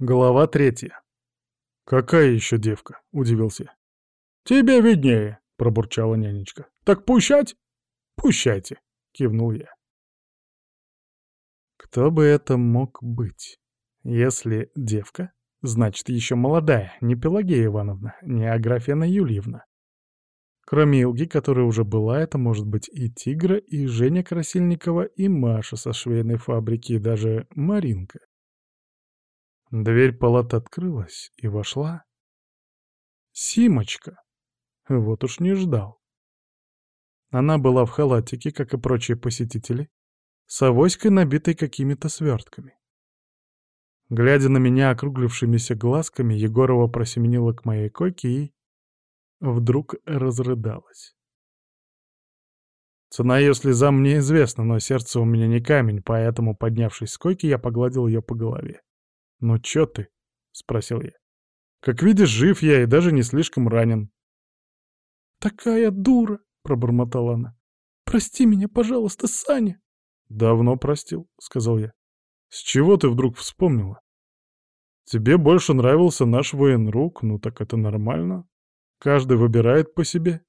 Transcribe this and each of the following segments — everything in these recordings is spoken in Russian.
Глава третья. «Какая еще девка?» — удивился. «Тебе виднее», — пробурчала нянечка. «Так пущать?» «Пущайте», — кивнул я. Кто бы это мог быть? Если девка, значит, еще молодая, не Пелагея Ивановна, не Аграфена Юльевна. Кроме Илги, которая уже была, это может быть и Тигра, и Женя Красильникова, и Маша со швейной фабрики, и даже Маринка. Дверь палаты открылась, и вошла... Симочка. Вот уж не ждал. Она была в халатике, как и прочие посетители, с авоськой, набитой какими-то свертками. Глядя на меня округлившимися глазками, Егорова просеменила к моей койке и... вдруг разрыдалась. Цена ее слезам мне известна, но сердце у меня не камень, поэтому, поднявшись с койки, я погладил ее по голове. «Ну чё ты?» — спросил я. «Как видишь, жив я и даже не слишком ранен». «Такая дура!» — пробормотала она. «Прости меня, пожалуйста, Саня!» «Давно простил», — сказал я. «С чего ты вдруг вспомнила? Тебе больше нравился наш военрук, ну так это нормально. Каждый выбирает по себе».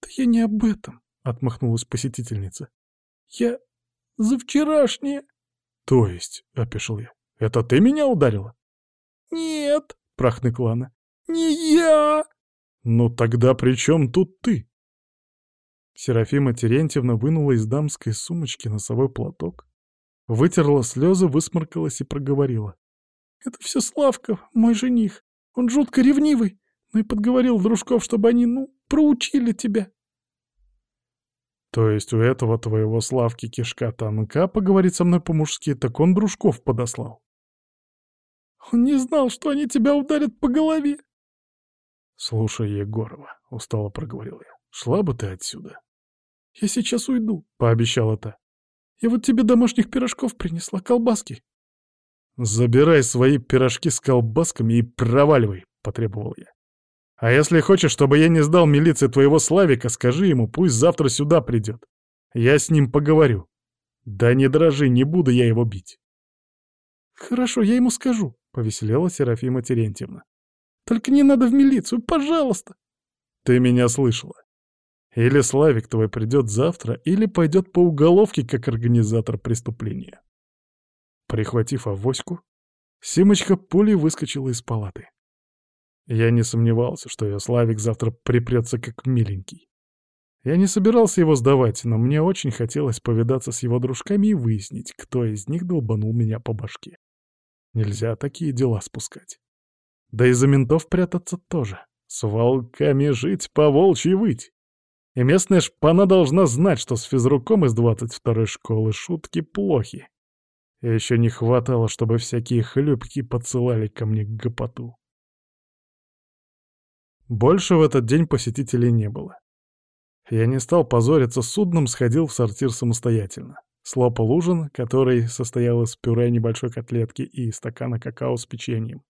«Да я не об этом», — отмахнулась посетительница. «Я за вчерашнее». «То есть?» — опешил я. Это ты меня ударила?» «Нет», — прохныкла она, — «не я!» «Ну тогда при чем тут ты?» Серафима Терентьевна вынула из дамской сумочки носовой платок, вытерла слезы, высморкалась и проговорила. «Это все Славка, мой жених. Он жутко ревнивый, ну и подговорил дружков, чтобы они, ну, проучили тебя». То есть у этого твоего Славки кишка тонка поговорить со мной по-мужски, так он дружков подослал. Он не знал, что они тебя ударят по голове. «Слушай, Егорова», — устало проговорил я, — «шла бы ты отсюда». «Я сейчас уйду», — пообещала та. «Я вот тебе домашних пирожков принесла, колбаски». «Забирай свои пирожки с колбасками и проваливай», — потребовал я. «А если хочешь, чтобы я не сдал милиции твоего Славика, скажи ему, пусть завтра сюда придет. Я с ним поговорю. Да не дрожи, не буду я его бить». «Хорошо, я ему скажу», Повеселела Серафима Терентьевна. «Только не надо в милицию, пожалуйста!» «Ты меня слышала. Или Славик твой придет завтра, или пойдет по уголовке как организатор преступления». Прихватив авоську, Симочка пулей выскочила из палаты. Я не сомневался, что ее Славик завтра припрется как миленький. Я не собирался его сдавать, но мне очень хотелось повидаться с его дружками и выяснить, кто из них долбанул меня по башке. Нельзя такие дела спускать. Да и за ментов прятаться тоже. С волками жить, по волчьи выть. И местная шпана должна знать, что с физруком из 22-й школы шутки плохи. И еще не хватало, чтобы всякие хлюпки подсылали ко мне гопоту. Больше в этот день посетителей не было. Я не стал позориться судном, сходил в сортир самостоятельно. Слопал ужин, который состоял из пюре небольшой котлетки и стакана какао с печеньем.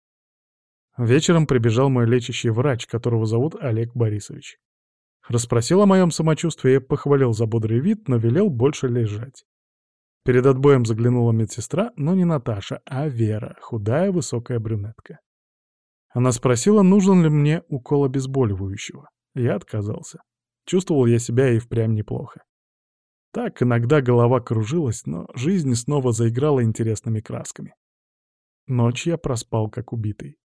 Вечером прибежал мой лечащий врач, которого зовут Олег Борисович. Расспросил о моем самочувствии, похвалил за бодрый вид, но велел больше лежать. Перед отбоем заглянула медсестра, но не Наташа, а Вера, худая высокая брюнетка. Она спросила, нужен ли мне укол обезболивающего. Я отказался. Чувствовал я себя и впрямь неплохо. Так иногда голова кружилась, но жизнь снова заиграла интересными красками. Ночь я проспал как убитый.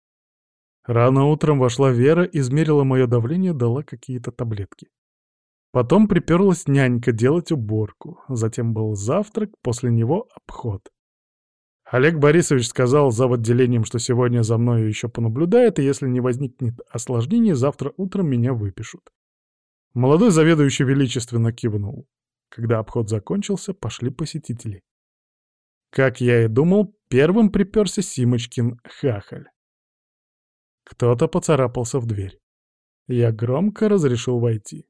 Рано утром вошла Вера, измерила мое давление, дала какие-то таблетки. Потом приперлась нянька делать уборку. Затем был завтрак, после него обход. Олег Борисович сказал за отделением, что сегодня за мною еще понаблюдает, и если не возникнет осложнений, завтра утром меня выпишут. Молодой заведующий величественно кивнул. Когда обход закончился, пошли посетители. Как я и думал, первым приперся Симочкин хахаль. Кто-то поцарапался в дверь. Я громко разрешил войти.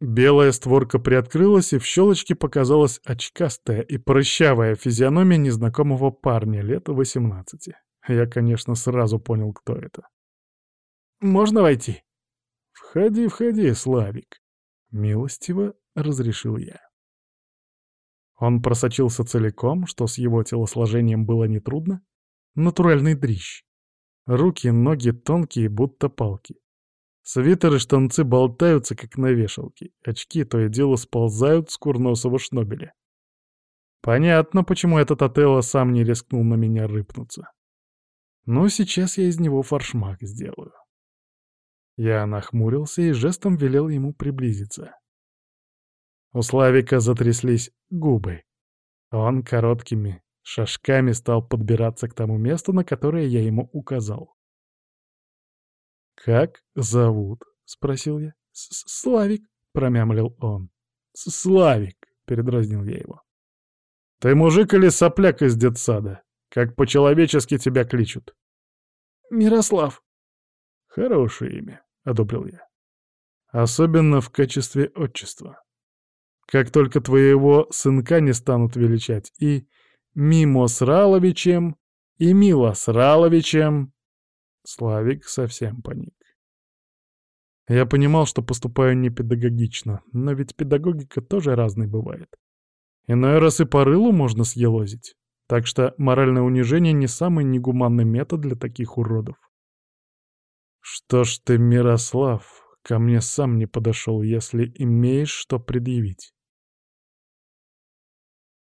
Белая створка приоткрылась, и в щелочке показалась очкастая и прыщавая физиономия незнакомого парня лет 18. Я, конечно, сразу понял, кто это. «Можно войти?» «Входи, входи, Славик», — милостиво разрешил я. Он просочился целиком, что с его телосложением было нетрудно, Натуральный дрищ. Руки, ноги тонкие, будто палки. Свитер и штанцы болтаются, как на вешалке. Очки то и дело сползают с курносого шнобеля. Понятно, почему этот Отелло сам не рискнул на меня рыпнуться. Но сейчас я из него форшмак сделаю. Я нахмурился и жестом велел ему приблизиться. У Славика затряслись губы. Он короткими шажками стал подбираться к тому месту, на которое я ему указал. «Как зовут?» — спросил я. «Славик», — промямлил он. «Славик», — передразнил я его. «Ты мужик или сопляк из детсада? Как по-человечески тебя кличут?» «Мирослав». «Хорошее имя», — одобрил я. «Особенно в качестве отчества. Как только твоего сынка не станут величать и Мимо Сраловичем, и Мила Сраловичем...» Славик совсем паник. Я понимал, что поступаю непедагогично, но ведь педагогика тоже разной бывает. Иной раз и по рылу можно съелозить. Так что моральное унижение не самый негуманный метод для таких уродов. Что ж ты, Мирослав, ко мне сам не подошел, если имеешь что предъявить?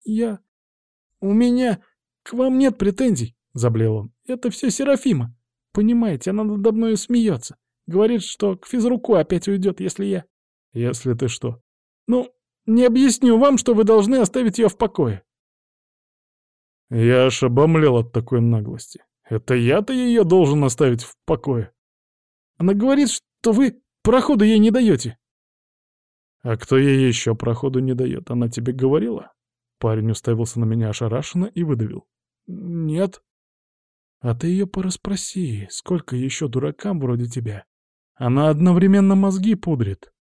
Я... у меня к вам нет претензий, — заблеял он. Это все Серафима. Понимаете, она надо мною смеется. Говорит, что к физруку опять уйдет, если я... Если ты что? Ну, не объясню вам, что вы должны оставить ее в покое. Я аж обомлел от такой наглости. Это я-то ее должен оставить в покое. Она говорит, что вы проходу ей не даете. А кто ей еще проходу не дает? Она тебе говорила? Парень уставился на меня ошарашенно и выдавил. Нет. А ты ее пораспроси, сколько еще дуракам вроде тебя. Она одновременно мозги пудрит.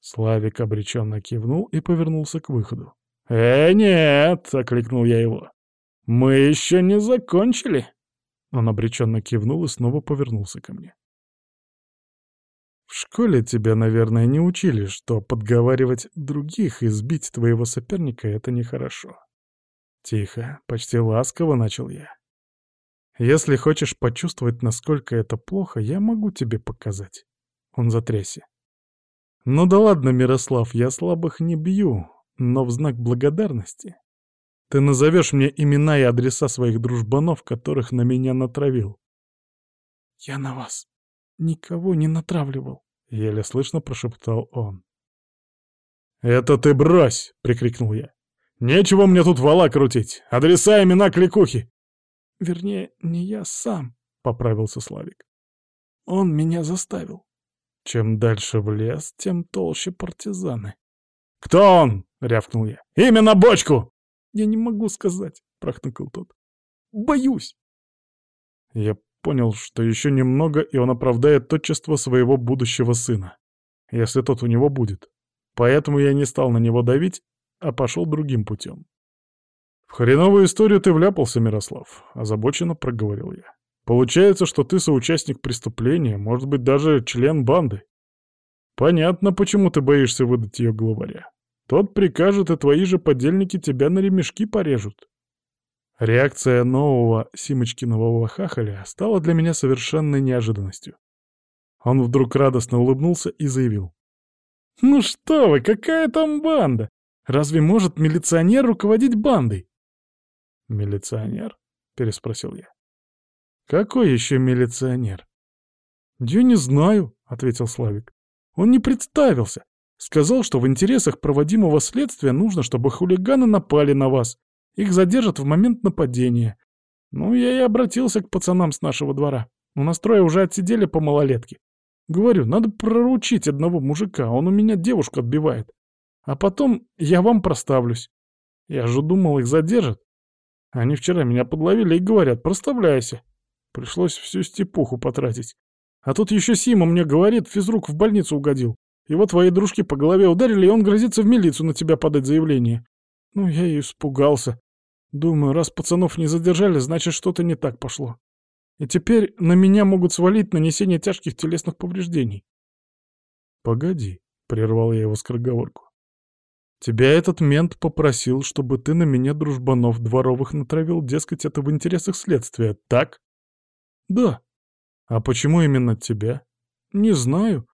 Славик обреченно кивнул и повернулся к выходу. «Э, нет!» — окликнул я его. «Мы еще не закончили!» Он обреченно кивнул и снова повернулся ко мне. «В школе тебя, наверное, не учили, что подговаривать других и сбить твоего соперника — это нехорошо». Тихо, почти ласково начал я. Если хочешь почувствовать, насколько это плохо, я могу тебе показать. Он затрясся. Ну да ладно, Мирослав, я слабых не бью, но в знак благодарности ты назовешь мне имена и адреса своих дружбанов, которых на меня натравил. Я на вас никого не натравливал, — еле слышно прошептал он. «Это ты брось!» — прикрикнул я. «Нечего мне тут вала крутить! Адреса, имена, кликухи! Вернее, не я сам, — поправился Славик. Он меня заставил. Чем дальше в лес, тем толще партизаны. «Кто он?» — рявкнул я. «Именно бочку!» «Я не могу сказать», — прохныкал тот. «Боюсь!» Я понял, что еще немного, и он оправдает отчество своего будущего сына, если тот у него будет. Поэтому я не стал на него давить, а пошел другим путем. «В хреновую историю ты вляпался, Мирослав», — озабоченно проговорил я. «Получается, что ты соучастник преступления, может быть, даже член банды. Понятно, почему ты боишься выдать ее главаря. Тот прикажет, и твои же подельники тебя на ремешки порежут». Реакция нового Симочкиного хахаля стала для меня совершенной неожиданностью. Он вдруг радостно улыбнулся и заявил. «Ну что вы, какая там банда? Разве может милиционер руководить бандой? «Милиционер?» — переспросил я. «Какой еще милиционер?» «Я не знаю», — ответил Славик. «Он не представился. Сказал, что в интересах проводимого следствия нужно, чтобы хулиганы напали на вас. Их задержат в момент нападения. Ну, я и обратился к пацанам с нашего двора. У нас трое уже отсидели по малолетке. Говорю, надо проручить одного мужика, он у меня девушку отбивает. А потом я вам проставлюсь. Я же думал, их задержат. Они вчера меня подловили и говорят, проставляйся. Пришлось всю степуху потратить. А тут еще Сима мне говорит, физрук в больницу угодил. Его твои дружки по голове ударили, и он грозится в милицию на тебя подать заявление. Ну, я и испугался. Думаю, раз пацанов не задержали, значит, что-то не так пошло. И теперь на меня могут свалить нанесение тяжких телесных повреждений. «Погоди», — прервал я его скороговорку. Тебя этот мент попросил, чтобы ты на меня дружбанов дворовых натравил, дескать, это в интересах следствия, так? Да. А почему именно тебя? Не знаю.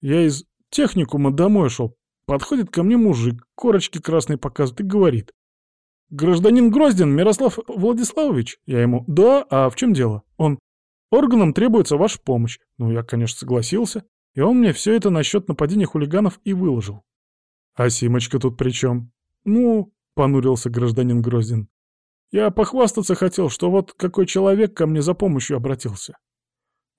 Я из техникума домой шел. Подходит ко мне мужик, корочки красные показывает и говорит. «Гражданин Гроздин Мирослав Владиславович?» Я ему «Да, а в чем дело?» Он «Органам требуется ваша помощь». Ну, я, конечно, согласился. И он мне все это насчет нападения хулиганов и выложил. «А Симочка тут при чем?» «Ну», — понурился гражданин Гроздин, «я похвастаться хотел, что вот какой человек ко мне за помощью обратился».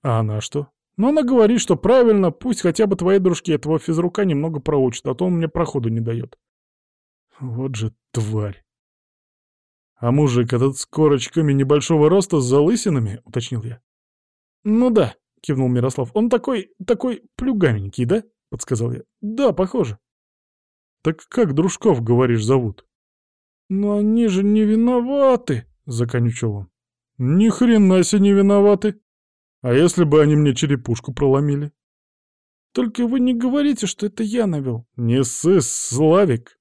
«А она что?» «Ну, она говорит, что правильно, пусть хотя бы твои дружки этого физрука немного проучат, а то он мне проходу не дает». «Вот же тварь!» «А мужик этот с корочками небольшого роста с залысинами?» — уточнил я. «Ну да», — кивнул Мирослав. «Он такой, такой плюгаменький, да?» — подсказал я. «Да, похоже». «Так как дружков, говоришь, зовут?» «Но они же не виноваты», — законючил он. «Ни хрена себе не виноваты. А если бы они мне черепушку проломили?» «Только вы не говорите, что это я навел». «Не ссы, Славик!»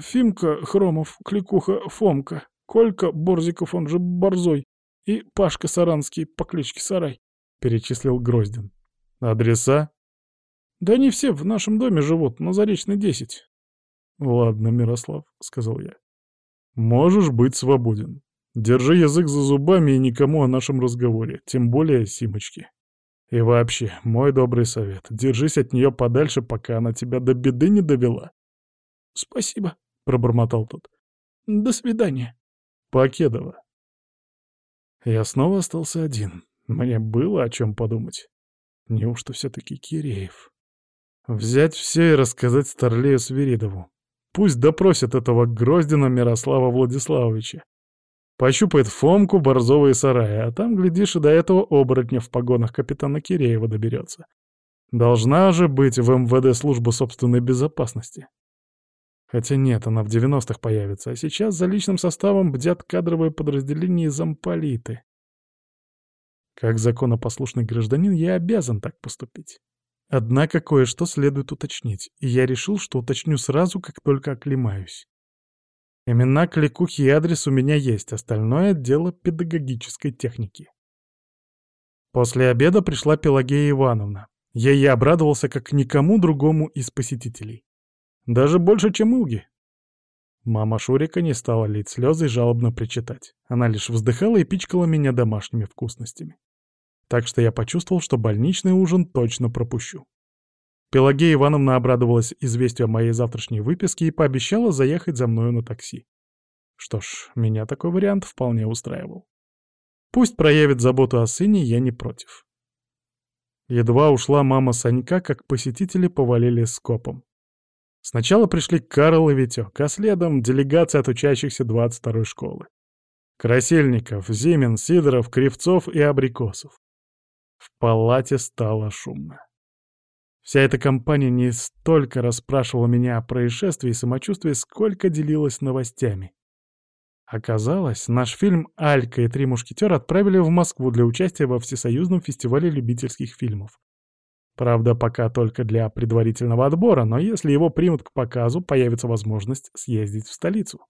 «Фимка Хромов, Кликуха Фомка, Колька Борзиков, он же Борзой, и Пашка Саранский по кличке Сарай», — перечислил Гроздин. «Адреса?» «Да они все в нашем доме живут, на Заречной, 10». «Ладно, Мирослав», — сказал я. «Можешь быть свободен. Держи язык за зубами и никому о нашем разговоре, тем более Симочке. И вообще, мой добрый совет, держись от нее подальше, пока она тебя до беды не довела». «Спасибо», — пробормотал тот. «До свидания». «Покедова». Я снова остался один. Мне было о чем подумать. Неужто все-таки Киреев? Взять все и рассказать Старлею Свиридову. Пусть допросят этого Гроздина Мирослава Владиславовича. Пощупает Фомку, Борзова и Сарая, а там, глядишь, и до этого оборотня в погонах капитана Киреева доберется. Должна же быть в МВД служба собственной безопасности. Хотя нет, она в 90-х появится, а сейчас за личным составом бдят кадровые подразделения замполиты. Как законопослушный гражданин я обязан так поступить. Однако кое-что следует уточнить, и я решил, что уточню сразу, как только оклемаюсь. Имена, кликухи и адрес у меня есть, остальное — дело педагогической техники. После обеда пришла Пелагея Ивановна. Я ей обрадовался, как никому другому из посетителей. Даже больше, чем Илги. Мама Шурика не стала лить слезы и жалобно причитать. Она лишь вздыхала и пичкала меня домашними вкусностями. Так что я почувствовал, что больничный ужин точно пропущу. Пелагея Ивановна обрадовалась известию о моей завтрашней выписке и пообещала заехать за мною на такси. Что ж, меня такой вариант вполне устраивал. Пусть проявит заботу о сыне, я не против. Едва ушла мама Санька, как посетители повалили скопом. Сначала пришли Карл и Витек, а следом делегация от учащихся 22-й школы. Красильников, Зимин, Сидоров, Кривцов и Абрикосов. В палате стало шумно. Вся эта компания не столько расспрашивала меня о происшествии и самочувствии, сколько делилась новостями. Оказалось, наш фильм «Алька и три мушкетера» отправили в Москву для участия во Всесоюзном фестивале любительских фильмов. Правда, пока только для предварительного отбора, но если его примут к показу, появится возможность съездить в столицу.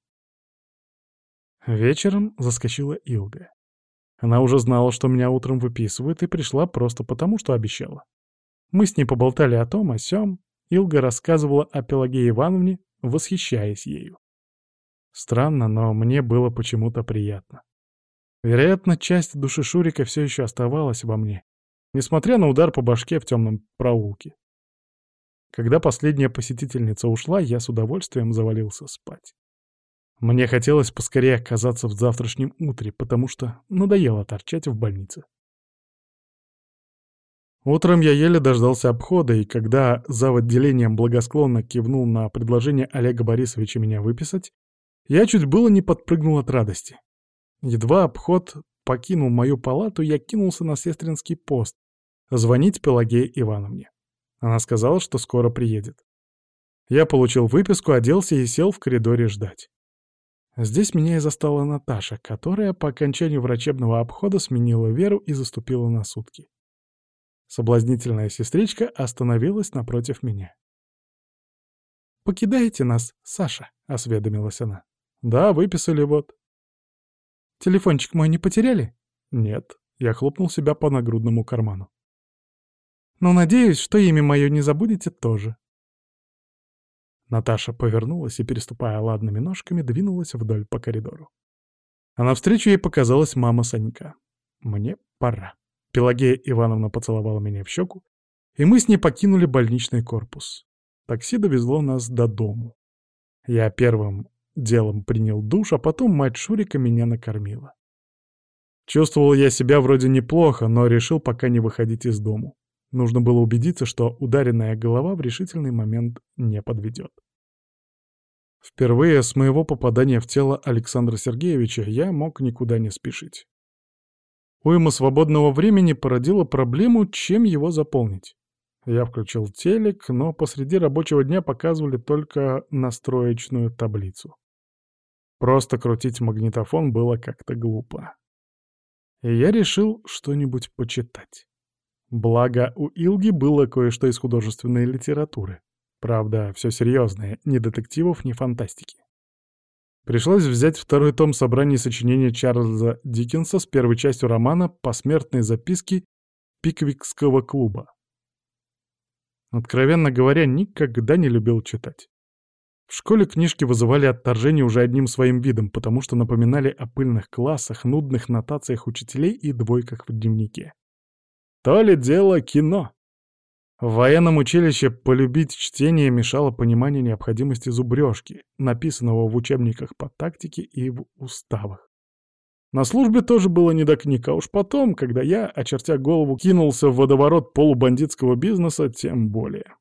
Вечером заскочила Илга. Она уже знала, что меня утром выписывают, и пришла просто потому, что обещала. Мы с ней поболтали о том, о сём. Илга рассказывала о Пелагее Ивановне, восхищаясь ею. Странно, но мне было почему-то приятно. Вероятно, часть души Шурика все еще оставалась во мне, несмотря на удар по башке в темном проулке. Когда последняя посетительница ушла, я с удовольствием завалился спать. Мне хотелось поскорее оказаться в завтрашнем утре, потому что надоело торчать в больнице. Утром я еле дождался обхода, и когда зав. отделением благосклонно кивнул на предложение Олега Борисовича меня выписать, я чуть было не подпрыгнул от радости. Едва обход покинул мою палату, я кинулся на сестринский пост, звонить Пелагее Ивановне. Она сказала, что скоро приедет. Я получил выписку, оделся и сел в коридоре ждать. Здесь меня и застала Наташа, которая по окончанию врачебного обхода сменила Веру и заступила на сутки. Соблазнительная сестричка остановилась напротив меня. покидаете нас, Саша?» — осведомилась она. «Да, выписали вот». «Телефончик мой не потеряли?» «Нет». Я хлопнул себя по нагрудному карману. «Ну, надеюсь, что имя мое не забудете тоже». Наташа повернулась и, переступая ладными ножками, двинулась вдоль по коридору. А навстречу ей показалась мама Санька. «Мне пора». Пелагея Ивановна поцеловала меня в щеку, и мы с ней покинули больничный корпус. Такси довезло нас до дому. Я первым делом принял душ, а потом мать Шурика меня накормила. Чувствовал я себя вроде неплохо, но решил пока не выходить из дому. Нужно было убедиться, что ударенная голова в решительный момент не подведет. Впервые с моего попадания в тело Александра Сергеевича я мог никуда не спешить. Уйма свободного времени породила проблему, чем его заполнить. Я включил телек, но посреди рабочего дня показывали только настроечную таблицу. Просто крутить магнитофон было как-то глупо. И я решил что-нибудь почитать. Благо, у Илги было кое-что из художественной литературы. Правда, все серьезное, ни детективов, ни фантастики. Пришлось взять второй том собрания сочинений Чарльза Диккенса с первой частью романа «Посмертные записки Пиквикского клуба». Откровенно говоря, никогда не любил читать. В школе книжки вызывали отторжение уже одним своим видом, потому что напоминали о пыльных классах, нудных нотациях учителей и двойках в дневнике. То ли дело кино. В военном училище полюбить чтение мешало понимание необходимости зубрежки, написанного в учебниках по тактике и в уставах. На службе тоже было не до книг, а уж потом, когда я, очертя голову, кинулся в водоворот полубандитского бизнеса, тем более.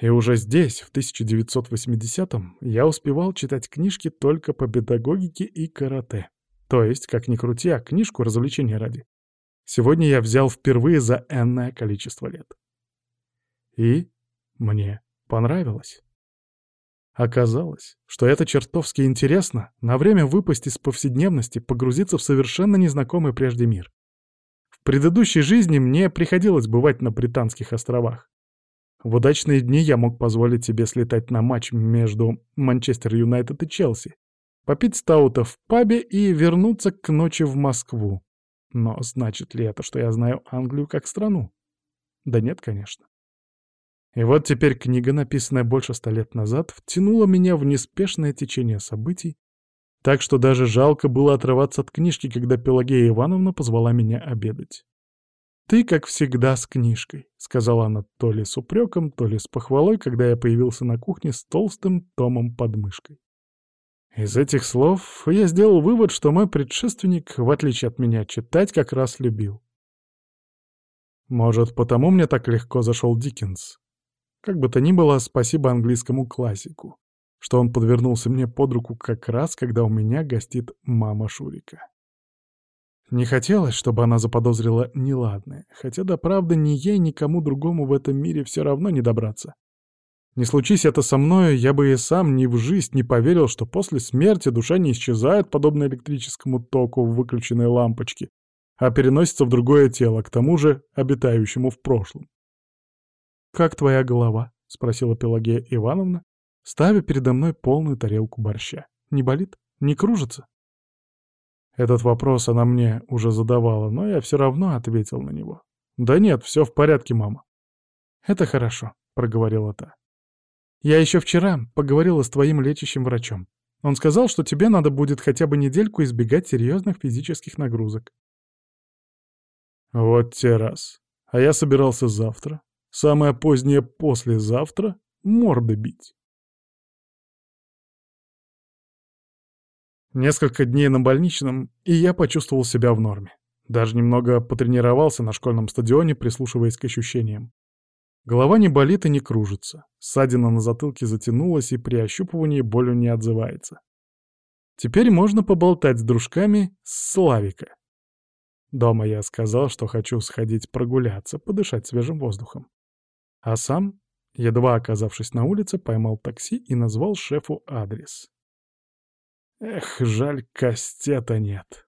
И уже здесь, в 1980-м, я успевал читать книжки только по педагогике и карате. То есть, как ни крути, а книжку развлечения ради. Сегодня я взял впервые за энное количество лет. И мне понравилось. Оказалось, что это чертовски интересно на время выпасть из повседневности, погрузиться в совершенно незнакомый прежде мир. В предыдущей жизни мне приходилось бывать на Британских островах. В удачные дни я мог позволить себе слетать на матч между Манчестер Юнайтед и Челси, попить стаута в пабе и вернуться к ночи в Москву. Но значит ли это, что я знаю Англию как страну? Да нет, конечно. И вот теперь книга, написанная больше ста лет назад, втянула меня в неспешное течение событий, так что даже жалко было отрываться от книжки, когда Пелагея Ивановна позвала меня обедать. «Ты, как всегда, с книжкой», — сказала она то ли с упреком, то ли с похвалой, когда я появился на кухне с толстым томом под мышкой. Из этих слов я сделал вывод, что мой предшественник, в отличие от меня, читать как раз любил. Может, потому мне так легко зашел Диккенс. Как бы то ни было, спасибо английскому классику, что он подвернулся мне под руку как раз, когда у меня гостит мама Шурика. Не хотелось, чтобы она заподозрила неладное, хотя да правда ни ей, ни кому другому в этом мире все равно не добраться. Не случись это со мною, я бы и сам ни в жизнь не поверил, что после смерти душа не исчезает, подобно электрическому току в выключенной лампочке, а переносится в другое тело, к тому же обитающему в прошлом. «Как твоя голова?» — спросила Пелагея Ивановна, ставя передо мной полную тарелку борща. «Не болит? Не кружится?» Этот вопрос она мне уже задавала, но я все равно ответил на него. «Да нет, все в порядке, мама». «Это хорошо», — проговорила та. «Я еще вчера поговорила с твоим лечащим врачом. Он сказал, что тебе надо будет хотя бы недельку избегать серьезных физических нагрузок». «Вот те раз. А я собирался завтра. Самое позднее послезавтра морды бить». Несколько дней на больничном, и я почувствовал себя в норме. Даже немного потренировался на школьном стадионе, прислушиваясь к ощущениям. Голова не болит и не кружится. Ссадина на затылке затянулась, и при ощупывании болью не отзывается. Теперь можно поболтать с дружками Славика. Дома я сказал, что хочу сходить прогуляться, подышать свежим воздухом. А сам, едва оказавшись на улице, поймал такси и назвал шефу адрес. Эх, жаль, кастета нет.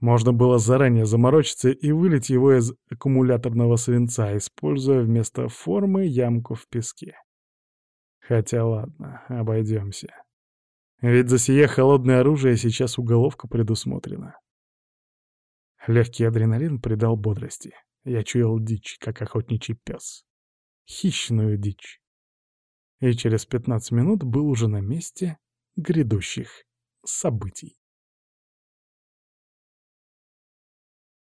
Можно было заранее заморочиться и вылить его из аккумуляторного свинца, используя вместо формы ямку в песке. Хотя ладно, обойдемся. Ведь за сие холодное оружие сейчас уголовка предусмотрена. Легкий адреналин придал бодрости. Я чуял дичь, как охотничий пес. Хищную дичь. И через 15 минут был уже на месте грядущих событий.